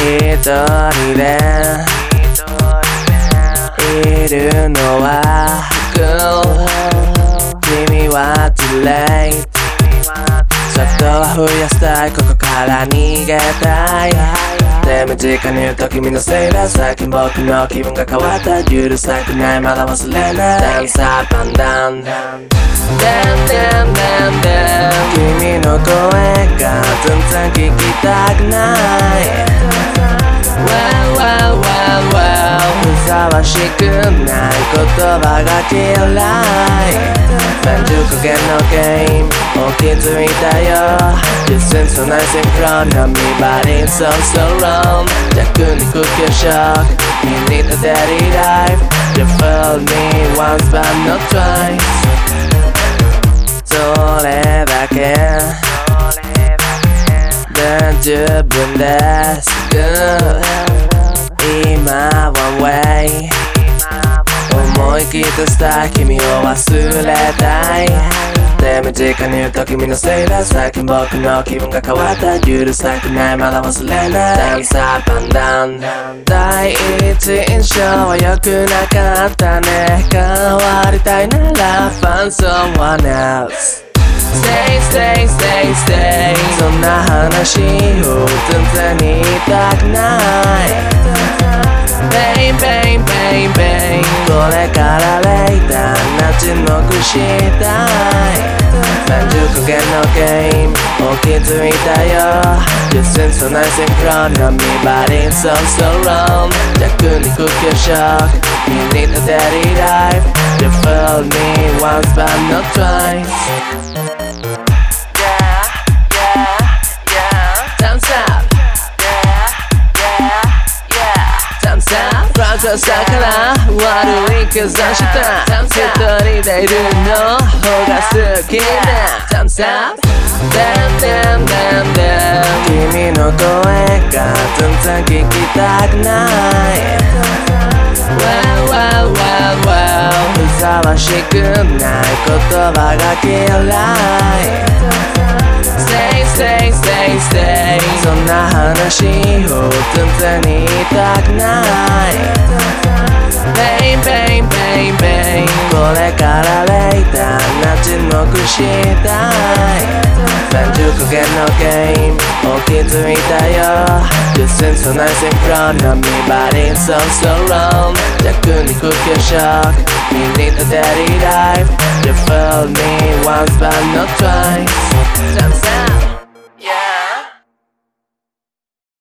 一人でいるのは君は too late ちょっとは増やしたい。ここから逃げたい。でも時間に言うと君のせいだ最近僕の気分が変わった。許したくないまだ忘れない。ダンサーパンダンダンダンダンダンダン君の声が全然聞きたくない。Wow wow wow wow ふさわしくない言葉が嫌い何十個弦のゲームもう気づいたよ Listen to nice and crown Not me body so so wrong 逆に呼吸ショック You need a daddy life You fooled me once but not twice それだけで十分です く今 one way 思い切ってした君を忘れたい。でも時間に言うと君のせいだ。最近僕の気分が変わった。許したくない。まだ忘れない。ダンサーパンダン。第一印象は良くなかったね。変わりたいなら Find someone else Stay, stay, stay, stay そんな話を全然言いたくない Bang, bang, bang, bang これからレイターな沈黙したい何十個弦のゲームもう気づいたよ Listen so nice and crown Not me body so so wrong 逆に呼吸ショック You need a daddy life You fooled me once but not twice up フランス朝から悪い計算した一人でいるの方が好きだ Thumbs up Damn damn damn damn 君の声が全然聞きたくない Wow wow wow wow ふさわしくない言葉が嫌い Stay, stay, stay, stay そんな話を全然言いたくない。Bang, bang, bang, bang これからレイターな沈黙したい何十個弦のゲームもう気づいたよ Listen so nice and proud Not me body so so wrong 逆に呼吸ショック You need a daddy life You fooled me once but not twice